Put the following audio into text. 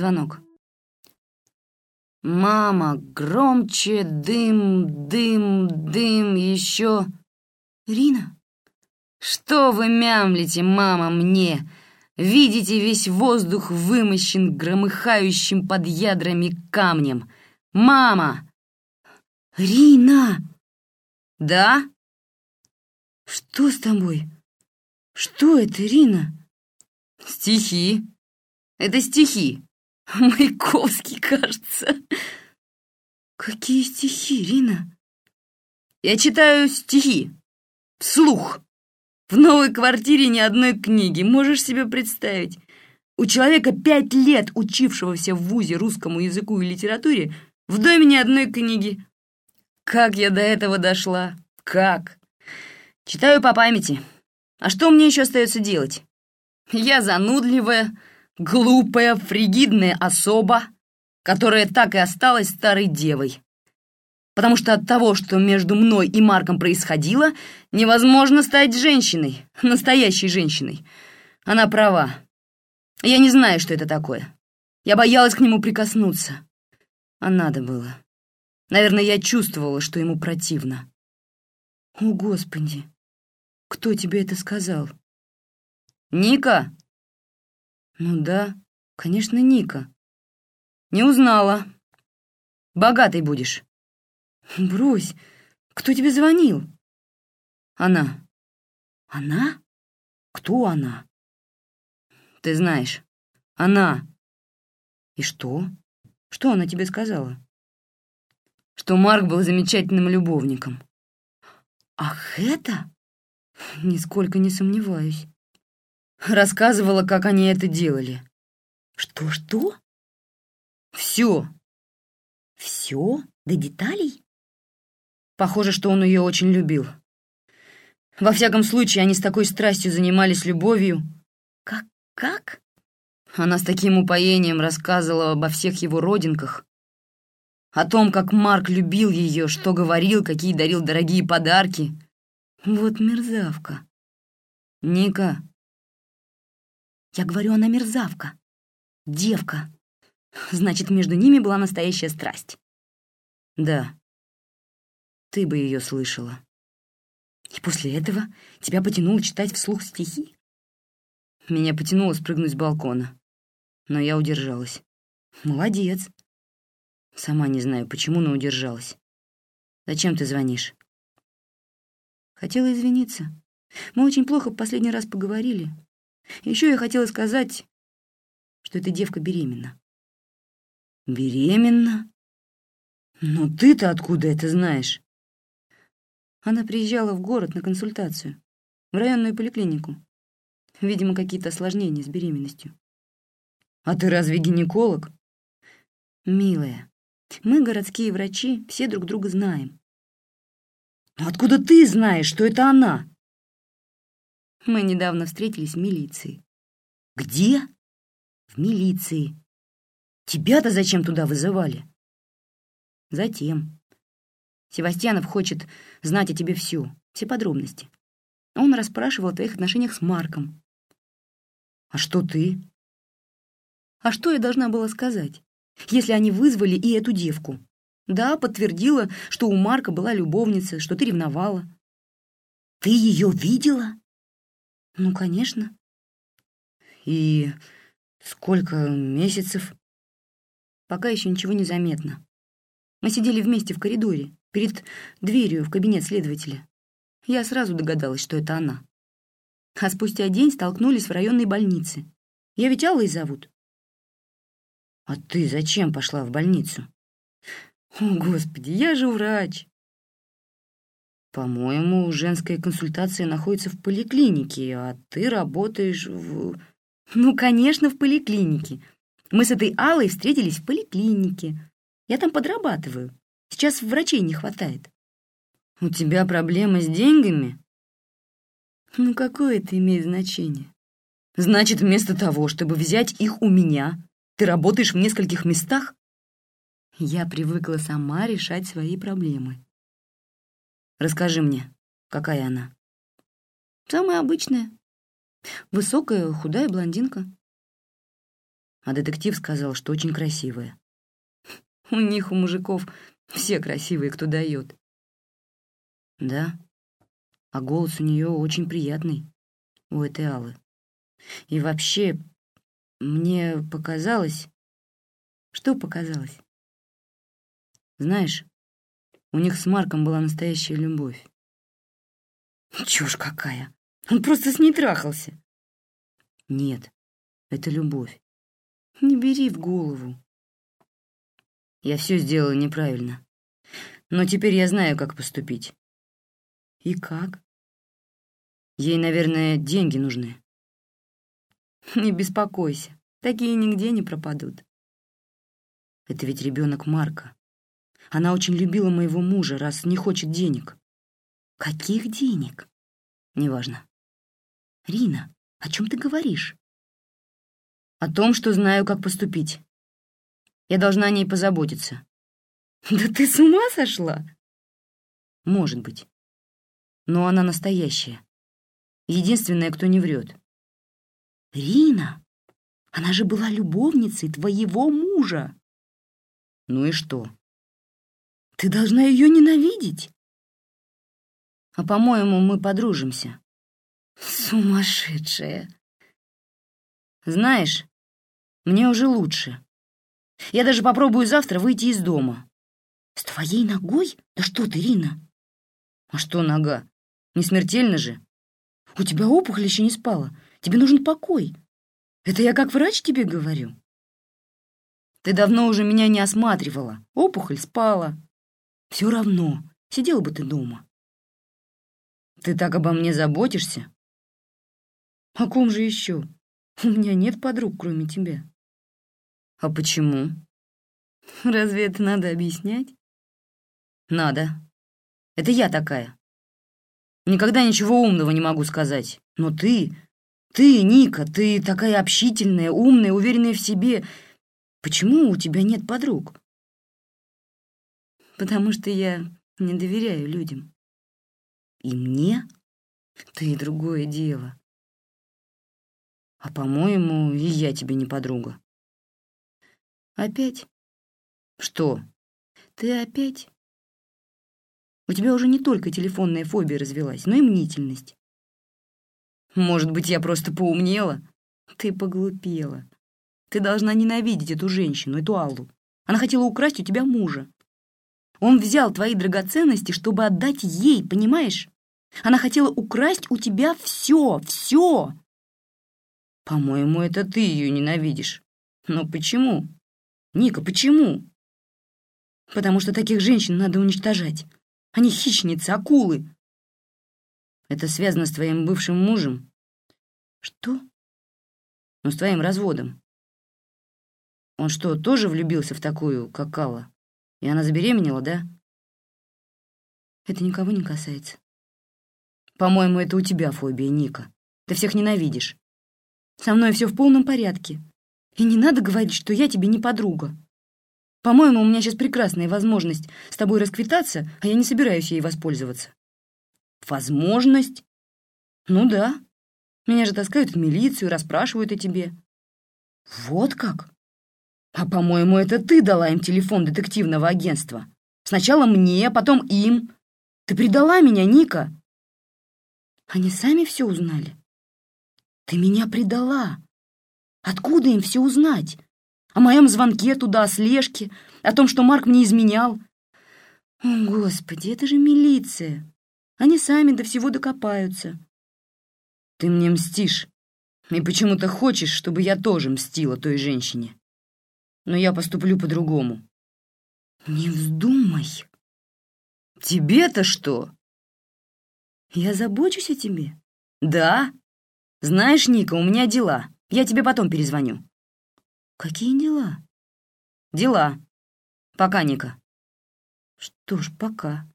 Звонок. «Мама, громче, дым, дым, дым, еще...» «Рина?» «Что вы мямлите, мама, мне? Видите, весь воздух вымощен громыхающим под ядрами камнем. Мама!» «Рина!» «Да?» «Что с тобой? Что это, Рина?» «Стихи. Это стихи. Маяковский, кажется». «Какие стихи, Рина?» «Я читаю стихи. Вслух. В новой квартире ни одной книги. Можешь себе представить? У человека пять лет учившегося в ВУЗе русскому языку и литературе в доме ни одной книги. Как я до этого дошла? Как? Читаю по памяти. А что мне еще остается делать? Я занудливая, глупая, фригидная особа, которая так и осталась старой девой. Потому что от того, что между мной и Марком происходило, невозможно стать женщиной, настоящей женщиной. Она права. Я не знаю, что это такое. Я боялась к нему прикоснуться. А надо было. Наверное, я чувствовала, что ему противно. О, Господи! Кто тебе это сказал? Ника? Ну да, конечно, Ника. Не узнала. Богатой будешь. Брось, кто тебе звонил? Она. Она? Кто она? Ты знаешь, она. И что? Что она тебе сказала? Что Марк был замечательным любовником. Ах, это? Нисколько не сомневаюсь. Рассказывала, как они это делали. Что-что? Все. Все? До деталей? Похоже, что он ее очень любил. Во всяком случае, они с такой страстью занимались любовью. Как? Как? Она с таким упоением рассказывала обо всех его родинках, о том, как Марк любил ее, что говорил, какие дарил дорогие подарки. Вот мерзавка. Ника. Я говорю, она мерзавка. Девка. Значит, между ними была настоящая страсть. Да. Ты бы ее слышала. И после этого тебя потянуло читать вслух стихи? Меня потянуло спрыгнуть с балкона, но я удержалась. Молодец. Сама не знаю, почему, но удержалась. Зачем ты звонишь? Хотела извиниться. Мы очень плохо в последний раз поговорили. Еще я хотела сказать, что эта девка беременна. Беременна? Но ты-то откуда это знаешь? Она приезжала в город на консультацию, в районную поликлинику. Видимо, какие-то осложнения с беременностью. А ты разве гинеколог? Милая, мы, городские врачи, все друг друга знаем. Но откуда ты знаешь, что это она? Мы недавно встретились в милиции. Где? В милиции. Тебя-то зачем туда вызывали? Затем. Севастьянов хочет знать о тебе всю, все подробности. Он расспрашивал о твоих отношениях с Марком. А что ты? А что я должна была сказать, если они вызвали и эту девку? Да, подтвердила, что у Марка была любовница, что ты ревновала. Ты ее видела? Ну, конечно. И сколько месяцев? Пока еще ничего не заметно. Мы сидели вместе в коридоре, перед дверью в кабинет следователя. Я сразу догадалась, что это она. А спустя день столкнулись в районной больнице. Я ведь Аллой зовут. А ты зачем пошла в больницу? О, Господи, я же врач. По-моему, женская консультация находится в поликлинике, а ты работаешь в... Ну, конечно, в поликлинике. Мы с этой Аллой встретились в поликлинике. Я там подрабатываю. Сейчас врачей не хватает. У тебя проблемы с деньгами? Ну, какое это имеет значение? Значит, вместо того, чтобы взять их у меня, ты работаешь в нескольких местах? Я привыкла сама решать свои проблемы. Расскажи мне, какая она? Самая обычная. Высокая, худая блондинка. А детектив сказал, что очень красивая. У них, у мужиков, все красивые, кто дает. Да, а голос у нее очень приятный, у этой Аллы. И вообще, мне показалось... Что показалось? Знаешь, у них с Марком была настоящая любовь. Чушь какая! Он просто с ней трахался. Нет, это любовь. Не бери в голову. Я все сделала неправильно. Но теперь я знаю, как поступить. И как? Ей, наверное, деньги нужны. Не беспокойся, такие нигде не пропадут. Это ведь ребенок Марка. Она очень любила моего мужа, раз не хочет денег. Каких денег? Неважно. Рина, о чем ты говоришь? О том, что знаю, как поступить. Я должна о ней позаботиться. Да ты с ума сошла? Может быть. Но она настоящая. Единственная, кто не врет. Рина, она же была любовницей твоего мужа. Ну и что? Ты должна ее ненавидеть. А, по-моему, мы подружимся. Сумасшедшая. Знаешь, мне уже лучше. Я даже попробую завтра выйти из дома. С твоей ногой? Да что ты, Рина? А что нога? Не смертельно же? У тебя опухоль еще не спала. Тебе нужен покой. Это я как врач тебе говорю. Ты давно уже меня не осматривала. Опухоль спала. Все равно, сидела бы ты дома. Ты так обо мне заботишься? О ком же еще? У меня нет подруг, кроме тебя. А почему? Разве это надо объяснять? Надо. Это я такая. Никогда ничего умного не могу сказать. Но ты, ты, Ника, ты такая общительная, умная, уверенная в себе. Почему у тебя нет подруг? Потому что я не доверяю людям. И мне? Ты другое дело. А, по-моему, и я тебе не подруга. Опять? Что? Ты опять? У тебя уже не только телефонная фобия развелась, но и мнительность. Может быть, я просто поумнела? Ты поглупела. Ты должна ненавидеть эту женщину, эту Аллу. Она хотела украсть у тебя мужа. Он взял твои драгоценности, чтобы отдать ей, понимаешь? Она хотела украсть у тебя все, все. По-моему, это ты ее ненавидишь. Но почему? Ника, почему? Потому что таких женщин надо уничтожать. Они хищницы, акулы. Это связано с твоим бывшим мужем? Что? Ну, с твоим разводом. Он что, тоже влюбился в такую, как Алла? И она забеременела, да? Это никого не касается. По-моему, это у тебя фобия, Ника. Ты всех ненавидишь. Со мной все в полном порядке. И не надо говорить, что я тебе не подруга. По-моему, у меня сейчас прекрасная возможность с тобой расквитаться, а я не собираюсь ей воспользоваться. Возможность? Ну да. Меня же таскают в милицию, расспрашивают о тебе. Вот как? А, по-моему, это ты дала им телефон детективного агентства. Сначала мне, потом им. Ты предала меня, Ника. Они сами все узнали. Ты меня предала. Откуда им все узнать? О моем звонке туда, о слежке, о том, что Марк мне изменял. О, Господи, это же милиция. Они сами до всего докопаются. Ты мне мстишь. И почему-то хочешь, чтобы я тоже мстила той женщине. Но я поступлю по-другому. Не вздумай. Тебе-то что? Я забочусь о тебе. Да? Знаешь, Ника, у меня дела. Я тебе потом перезвоню. Какие дела? Дела. Пока, Ника. Что ж, пока.